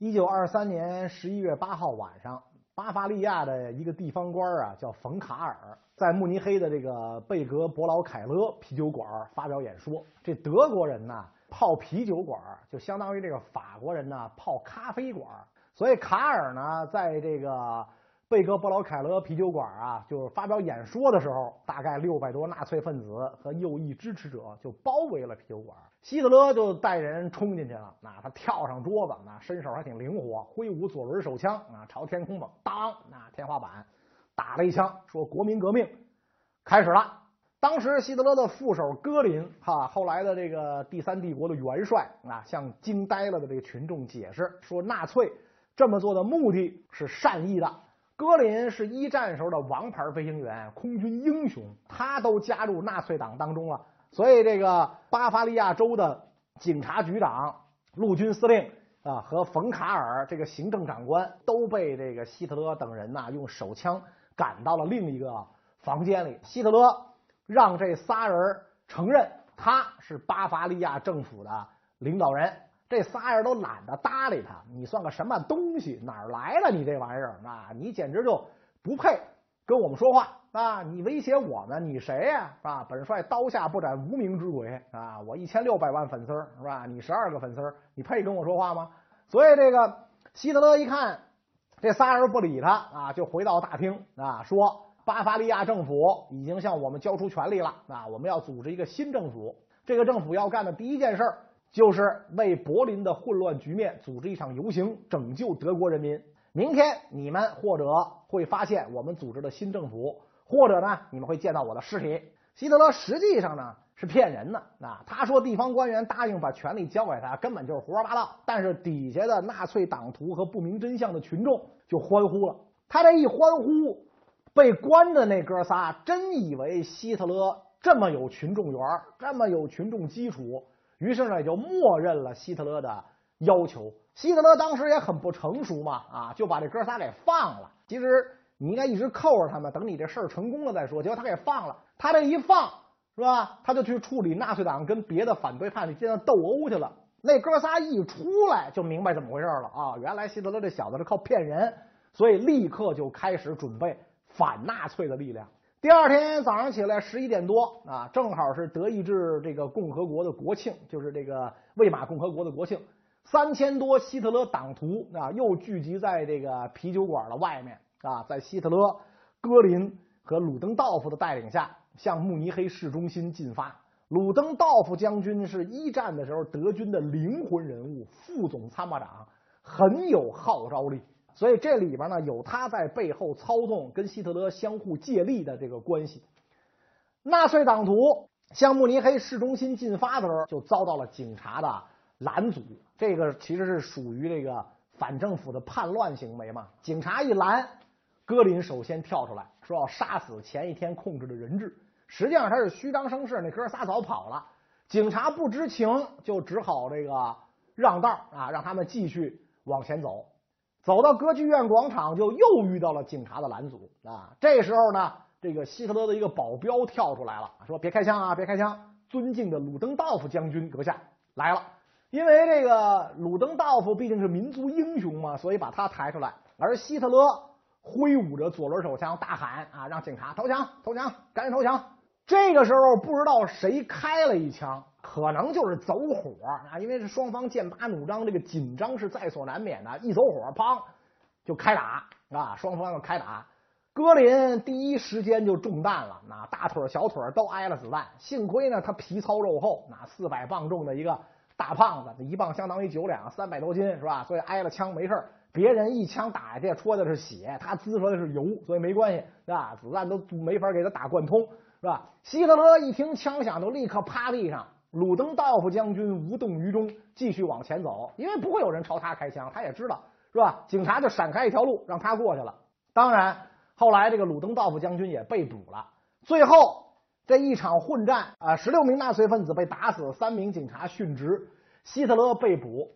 一九二三年十一月八号晚上，巴伐利亚的一个地方官啊，叫冯卡尔，在慕尼黑的这个贝格伯劳凯勒啤酒馆发表演说。这德国人呢，泡啤酒馆就相当于这个法国人呢泡咖啡馆，所以卡尔呢，在这个。贝格伯劳凯勒啤酒馆啊，就是发表演说的时候，大概六百多纳粹分子和右翼支持者就包围了啤酒馆。希特勒就带人冲进去了，那他跳上桌子，那身手还挺灵活，挥舞左轮手枪啊，朝天空猛，当，那天花板打了一枪，说国民革命开始了。当时希特勒的副手戈林哈，后来的这个第三帝国的元帅啊，向惊呆了的这个群众解释说，纳粹这么做的目的是善意的。格林是一战时候的王牌飞行员，空军英雄，他都加入纳粹党当中了。所以，这个巴伐利亚州的警察局长、陆军司令啊，和冯卡尔这个行政长官都被这个希特勒等人呐用手枪赶到了另一个房间里。希特勒让这仨人承认他是巴伐利亚政府的领导人。这仨人都懒得搭理他，你算个什么东西？哪儿来的你这玩意儿啊？你简直就不配跟我们说话啊！你威胁我们，你谁呀？是吧？本帅刀下不斩无名之鬼啊！我一千六百万粉丝是吧？你十二个粉丝你配跟我说话吗？所以这个希特勒一看这仨人不理他啊，就回到大厅啊，说巴伐利亚政府已经向我们交出权力了啊，我们要组织一个新政府，这个政府要干的第一件事儿。就是为柏林的混乱局面组织一场游行，拯救德国人民。明天你们或者会发现我们组织的新政府，或者呢，你们会见到我的尸体。希特勒实际上呢是骗人的啊！他说地方官员答应把权力交给他，根本就是胡说八道。但是底下的纳粹党徒和不明真相的群众就欢呼了。他这一欢呼，被关的那哥仨真以为希特勒这么有群众缘，这么有群众基础。于是呢，也就默认了希特勒的要求。希特勒当时也很不成熟嘛，啊，就把这哥仨给放了。其实你应该一直扣着他们，等你这事儿成功了再说。结果他给放了，他这一放是吧？他就去处理纳粹党跟别的反对派之间的斗殴去了。那哥仨一出来就明白怎么回事了啊！原来希特勒这小子是靠骗人，所以立刻就开始准备反纳粹的力量。第二天早上起来十一点多啊，正好是德意志这个共和国的国庆，就是这个魏玛共和国的国庆。三千多希特勒党徒啊，又聚集在这个啤酒馆的外面啊，在希特勒、戈林和鲁登道夫的带领下，向慕尼黑市中心进发。鲁登道夫将军是一战的时候德军的灵魂人物，副总参谋长，很有号召力。所以这里边呢有他在背后操纵，跟希特勒相互借力的这个关系。纳粹党徒向慕尼黑市中心进发的时候，就遭到了警察的拦阻。这个其实是属于这个反政府的叛乱行为嘛。警察一拦，戈林首先跳出来说要杀死前一天控制的人质。实际上他是虚张声势，那哥仨早跑了。警察不知情，就只好这个让道啊，让他们继续往前走。走到歌剧院广场，就又遇到了警察的拦阻啊！这时候呢，这个希特勒的一个保镖跳出来了，说：“别开枪啊，别开枪！尊敬的鲁登道夫将军阁下来了。”因为这个鲁登道夫毕竟是民族英雄嘛，所以把他抬出来。而希特勒挥舞着左轮手枪，大喊：“啊，让警察投降，投降，赶紧投降！”这个时候，不知道谁开了一枪。可能就是走火啊，因为是双方剑拔弩张，这个紧张是在所难免的。一走火，砰，就开打啊！双方就开打，格林第一时间就中弹了，那大腿小腿都挨了子弹。幸亏呢，他皮糙肉厚，那四百磅重的一个大胖子，这一磅相当于九两，三百多斤是吧？所以挨了枪没事别人一枪打下去，戳的是血，他滋出来的是油，所以没关系，是吧？子弹都没法给他打贯通，是吧？希特勒一听枪响，就立刻趴地上。鲁登道夫将军无动于衷，继续往前走，因为不会有人朝他开枪，他也知道是吧？警察就闪开一条路，让他过去了。当然，后来这个鲁登道夫将军也被捕了。最后这一场混战啊，十六名纳粹分子被打死，三名警察殉职，希特勒被捕。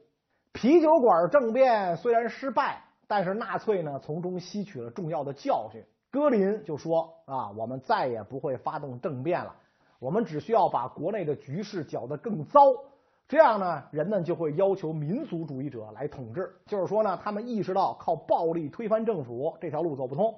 啤酒馆政变虽然失败，但是纳粹呢从中吸取了重要的教训。戈林就说啊，我们再也不会发动政变了。我们只需要把国内的局势搅得更糟，这样呢，人们就会要求民族主义者来统治。就是说呢，他们意识到靠暴力推翻政府这条路走不通。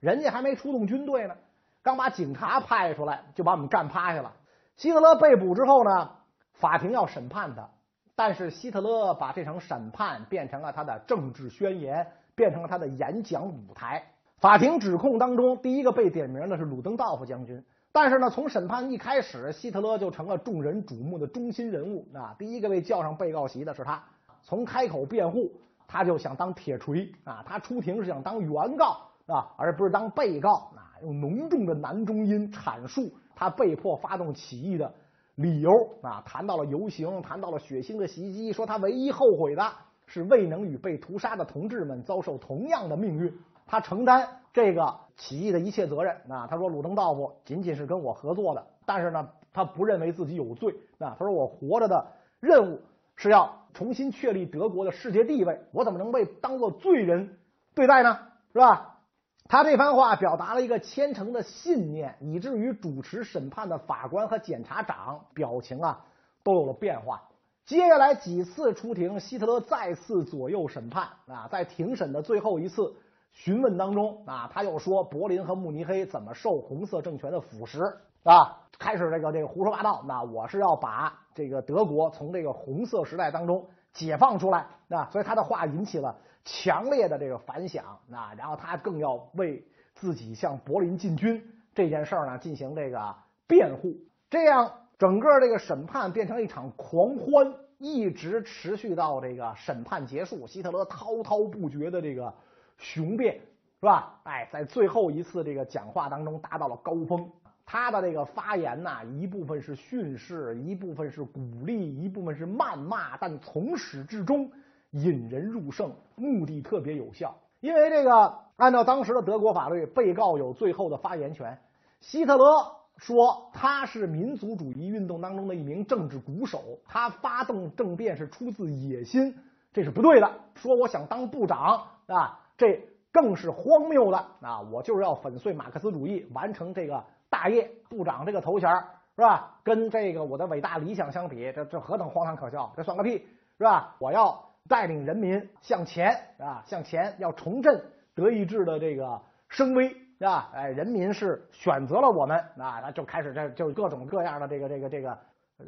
人家还没出动军队呢，刚把警察派出来，就把我们干趴下了。希特勒被捕之后呢，法庭要审判他，但是希特勒把这场审判变成了他的政治宣言，变成了他的演讲舞台。法庭指控当中，第一个被点名的是鲁登道夫将军。但是呢，从审判一开始，希特勒就成了众人瞩目的中心人物啊！第一个被叫上被告席的是他。从开口辩护，他就想当铁锤啊！他出庭是想当原告啊，而不是当被告啊！用浓重的男中音阐述他被迫发动起义的理由啊！谈到了游行，谈到了血腥的袭击，说他唯一后悔的是未能与被屠杀的同志们遭受同样的命运。他承担这个。起义的一切责任啊，他说鲁登道夫仅仅是跟我合作的，但是呢，他不认为自己有罪啊。他说我活着的任务是要重新确立德国的世界地位，我怎么能被当做罪人对待呢？是吧？他这番话表达了一个虔诚的信念，以至于主持审判的法官和检察长表情啊都有了变化。接下来几次出庭，希特勒再次左右审判啊，在庭审的最后一次。询问当中啊，他又说柏林和慕尼黑怎么受红色政权的腐蚀啊？开始这个这个胡说八道。那我是要把这个德国从这个红色时代当中解放出来啊！所以他的话引起了强烈的这个反响啊。然后他更要为自己向柏林进军这件事儿呢进行这个辩护。这样整个这个审判变成一场狂欢，一直持续到这个审判结束。希特勒滔滔不绝的这个。雄辩是吧？哎，在最后一次这个讲话当中达到了高峰。他的这个发言呢，一部分是训示，一部分是鼓励，一部分是谩骂，但从始至终引人入胜，目的特别有效。因为这个按照当时的德国法律，被告有最后的发言权。希特勒说他是民族主义运动当中的一名政治鼓手，他发动政变是出自野心，这是不对的。说我想当部长啊。这更是荒谬的啊！我就是要粉碎马克思主义，完成这个大业。部长这个头衔是吧？跟这个我的伟大理想相比，这这何等荒唐可笑！这算个屁是吧？我要带领人民向前啊，向前要重振德意志的这个声威是吧？哎，人民是选择了我们啊，那就开始这就各种各样的这个这个这个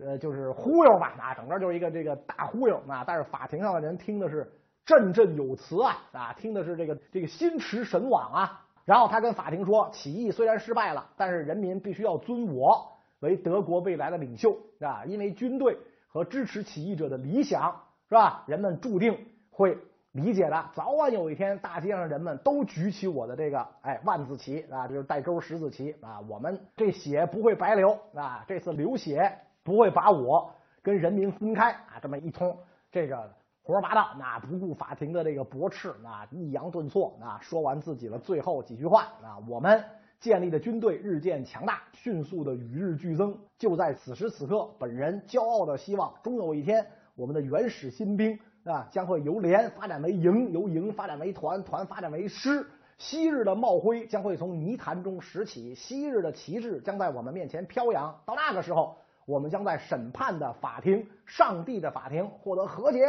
呃，就是忽悠吧啊，整个就是一个这个大忽悠啊！但是法庭上的人听的是。振振有词啊啊，听的是这个这个心驰神往啊。然后他跟法庭说，起义虽然失败了，但是人民必须要尊我为德国未来的领袖啊，因为军队和支持起义者的理想是吧？人们注定会理解的。早晚有一天，大街上人们都举起我的这个哎万字旗啊，就是带钩十字旗啊。我们这血不会白流啊，这次流血不会把我跟人民分开啊。这么一通这个。胡说八道，那不顾法庭的这个驳斥，那抑扬顿挫，那说完自己的最后几句话，啊，我们建立的军队日渐强大，迅速的与日俱增。就在此时此刻，本人骄傲的希望，终有一天，我们的原始新兵啊，将会由连发展为营，由营发展为团，团发展为师。昔日的帽徽将会从泥潭中拾起，昔日的旗帜将在我们面前飘扬。到那个时候，我们将在审判的法庭，上帝的法庭获得和解。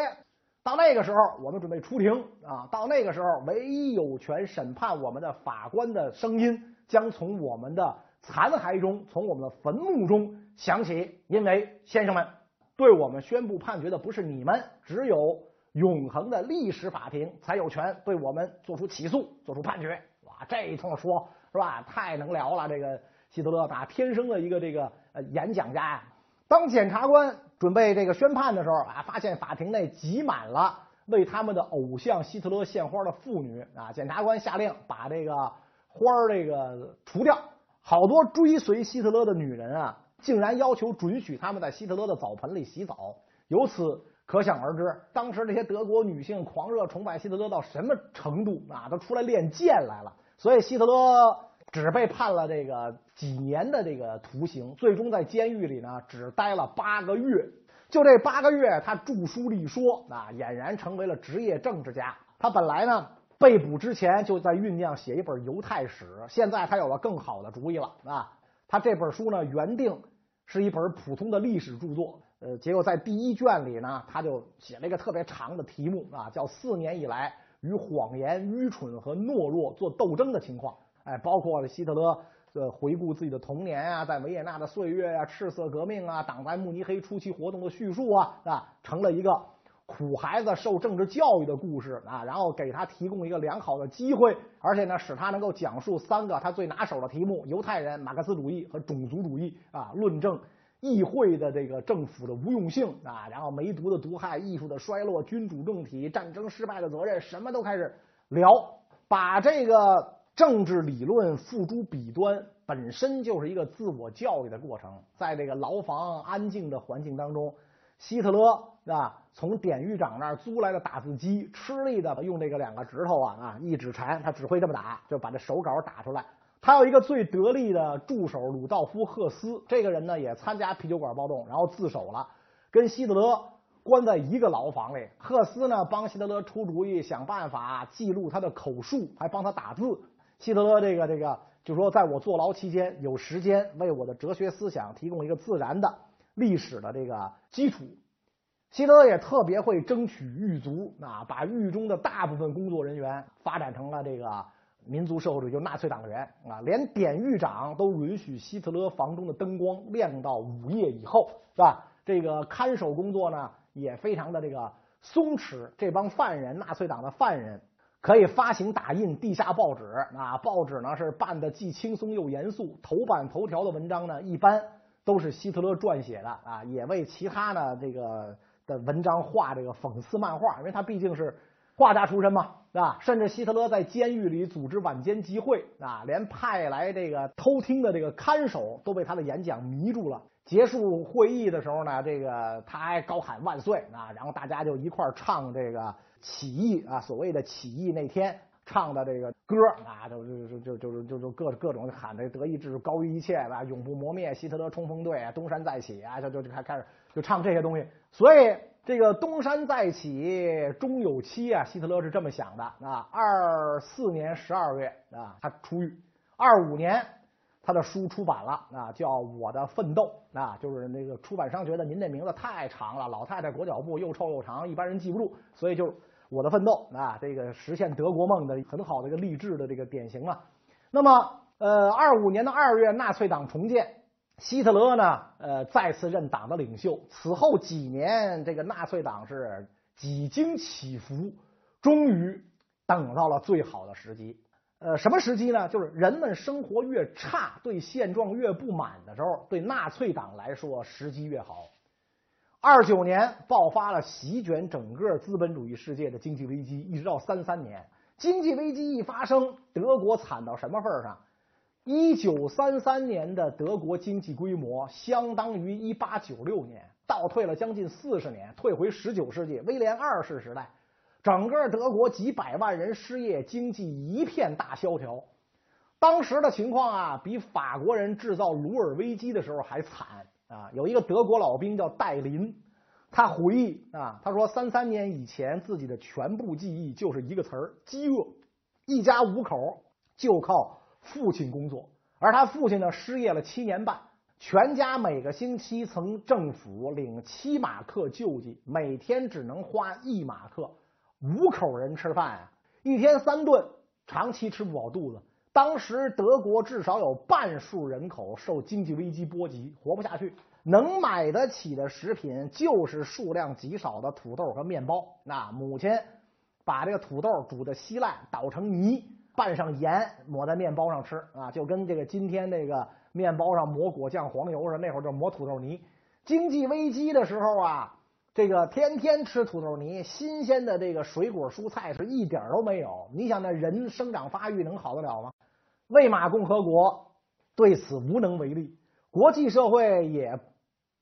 到那个时候，我们准备出庭啊！到那个时候，唯一有权审判我们的法官的声音将从我们的残骸中、从我们的坟墓中响起。因为，先生们，对我们宣布判决的不是你们，只有永恒的历史法庭才有权对我们做出起诉、做出判决。哇，这一通说，是吧？太能聊了。这个希特勒打天生的一个这个呃演讲家呀。当检察官。准备这个宣判的时候啊，发现法庭内挤满了为他们的偶像希特勒献花的妇女啊。检察官下令把这个花儿这个除掉。好多追随希特勒的女人啊，竟然要求准许他们在希特勒的澡盆里洗澡。由此可想而知，当时这些德国女性狂热崇拜希特勒到什么程度啊，都出来练剑来了。所以希特勒只被判了这个。几年的这个徒刑，最终在监狱里呢，只待了八个月。就这八个月，他著书立说啊，俨然成为了职业政治家。他本来呢，被捕之前就在酝酿写一本犹太史，现在他有了更好的主意了啊。他这本书呢，原定是一本普通的历史著作，呃，结果在第一卷里呢，他就写了一个特别长的题目啊，叫“四年以来与谎言、愚蠢和懦弱做斗争的情况”。哎，包括了希特勒呃回顾自己的童年啊，在维也纳的岁月啊，赤色革命啊，党在慕尼黑初期活动的叙述啊，啊，成了一个苦孩子受政治教育的故事啊，然后给他提供一个良好的机会，而且呢，使他能够讲述三个他最拿手的题目：犹太人、马克思主义和种族主义啊，论证。议会的这个政府的无用性啊，然后梅毒的毒害、艺术的衰落、君主政体、战争失败的责任，什么都开始聊，把这个政治理论付诸笔端，本身就是一个自我教育的过程。在这个牢房安静的环境当中，希特勒啊，从典狱长那儿租来的打字机，吃力的用这个两个指头啊啊一指禅，他只会这么打，就把这手稿打出来。他有一个最得力的助手鲁道夫·赫斯，这个人呢也参加啤酒馆暴动，然后自首了，跟希特勒关在一个牢房里。赫斯呢帮希特勒出主意，想办法记录他的口述，还帮他打字。希特勒这个这个就说，在我坐牢期间，有时间为我的哲学思想提供一个自然的历史的这个基础。希特勒也特别会争取狱卒啊，把狱中的大部分工作人员发展成了这个。民族社会主义就纳粹党员啊，连典狱长都允许希特勒房中的灯光亮到午夜以后，是吧？这个看守工作呢也非常的这个松弛。这帮犯人，纳粹党的犯人可以发行打印地下报纸啊，报纸呢是办的既轻松又严肃，头版头条的文章呢一般都是希特勒撰写的啊，也为其他呢这个的文章画这个讽刺漫画，因为他毕竟是。画家出身嘛，是吧，甚至希特勒在监狱里组织晚间集会啊，连派来这个偷听的这个看守都被他的演讲迷住了。结束会议的时候呢，这个他还高喊万岁啊，然后大家就一块唱这个起义啊，所谓的起义那天唱的这个歌啊，就就就就就就各各种喊这德意志高于一切吧，永不磨灭，希特勒冲锋队啊，东山再起啊，就就就开开始就唱这些东西，所以。这个东山再起终有期啊！希特勒是这么想的啊。二四年十二月啊，他出狱。二五年，他的书出版了啊，叫《我的奋斗》啊，就是那个出版商觉得您这名字太长了，老太太裹脚布又臭又长，一般人记不住，所以就《我的奋斗》啊，这个实现德国梦的很好的一个励志的这个典型啊。那么，呃，二五年的二月，纳粹党重建。希特勒呢，呃，再次任党的领袖。此后几年，这个纳粹党是几经起伏，终于等到了最好的时机。呃，什么时机呢？就是人们生活越差，对现状越不满的时候，对纳粹党来说时机越好。二九年爆发了席卷整个资本主义世界的经济危机，一直到三三年，经济危机一发生，德国惨到什么份上？一九三三年的德国经济规模相当于一八九六年，倒退了将近四十年，退回十九世纪威廉二世时代。整个德国几百万人失业，经济一片大萧条。当时的情况啊，比法国人制造鲁尔危机的时候还惨啊！有一个德国老兵叫戴林，他回忆啊，他说三三年以前自己的全部记忆就是一个词儿：饥饿。一家五口就靠。父亲工作，而他父亲呢失业了七年半，全家每个星期从政府领七马克救济，每天只能花一马克，五口人吃饭啊，一天三顿，长期吃不饱肚子。当时德国至少有半数人口受经济危机波及，活不下去，能买得起的食品就是数量极少的土豆和面包。那母亲把这个土豆煮的稀烂，捣成泥。拌上盐，抹在面包上吃啊，就跟这个今天这个面包上抹果酱、黄油似的。那会儿就抹土豆泥。经济危机的时候啊，这个天天吃土豆泥，新鲜的这个水果蔬菜是一点都没有。你想，那人生长发育能好得了吗？魏玛共和国对此无能为力，国际社会也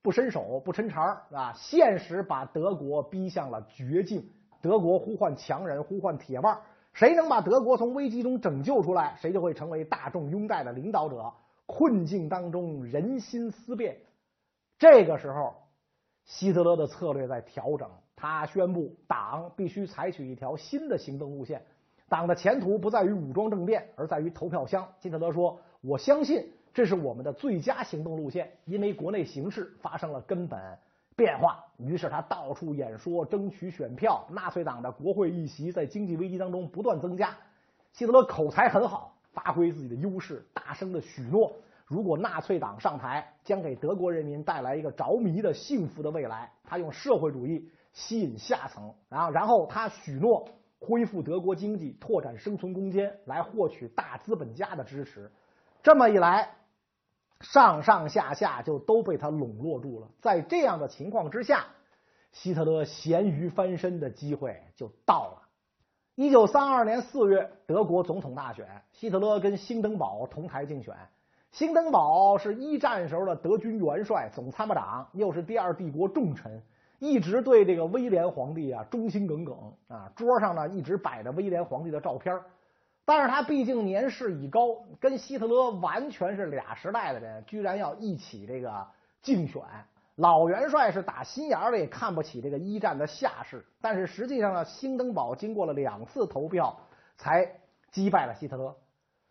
不伸手不抻茬啊。现实把德国逼向了绝境，德国呼唤强人，呼唤铁腕。谁能把德国从危机中拯救出来，谁就会成为大众拥戴的领导者。困境当中，人心思变。这个时候，希特勒的策略在调整。他宣布，党必须采取一条新的行动路线。党的前途不在于武装政变，而在于投票箱。希特勒说：“我相信这是我们的最佳行动路线，因为国内形势发生了根本变化。于是他到处演说，争取选票。纳粹党的国会议席在经济危机当中不断增加。希特勒口才很好，发挥自己的优势，大声的许诺，如果纳粹党上台，将给德国人民带来一个着迷的幸福的未来。他用社会主义吸引下层，然后然后他许诺恢复德国经济，拓展生存空间，来获取大资本家的支持。这么一来。上上下下就都被他笼络住了。在这样的情况之下，希特勒咸鱼翻身的机会就到了。一九三二年四月，德国总统大选，希特勒跟兴登堡同台竞选。兴登堡是一战时候的德军元帅、总参谋长，又是第二帝国重臣，一直对这个威廉皇帝啊忠心耿耿啊。桌上呢一直摆着威廉皇帝的照片。但是他毕竟年事已高，跟希特勒完全是俩时代的人，居然要一起这个竞选。老元帅是打心眼里看不起这个一战的下士，但是实际上呢，兴登堡经过了两次投票才击败了希特勒。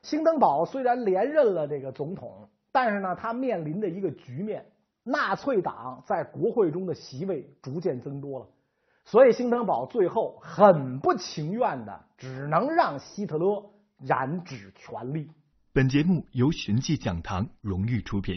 兴登堡虽然连任了这个总统，但是呢，他面临的一个局面，纳粹党在国会中的席位逐渐增多了。所以，兴登堡最后很不情愿的，只能让希特勒染指权力。本节目由寻迹讲堂荣誉出品。